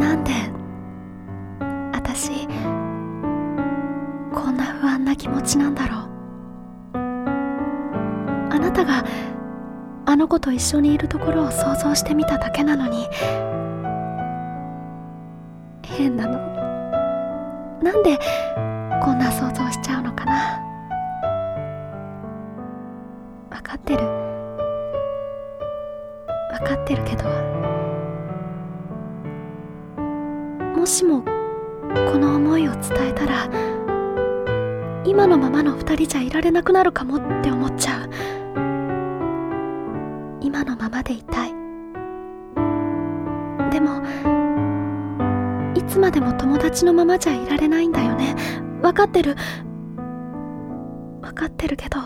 なんで私こんな不安な気持ちなんだろう。あなたがあの子と一緒にいるところを想像してみただけなのに変なの。なんでこんな想像しちゃうのかな。分かってる。分かってるけど。もしもこの思いを伝えたら今のままの二人じゃいられなくなるかもって思っちゃう。今のままでいたい。でもいつまでも友達のままじゃいられないんだよね。分かってる。分かってるけど。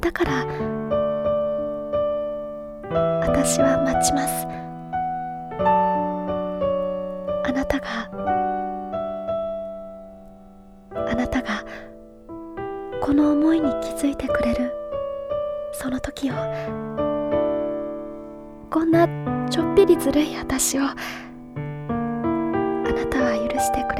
だから私は待ちます。あなたがあなたがこの思いに気づいてくれるその時をこんなちょっぴりずるい私をあなたは許してくれます。か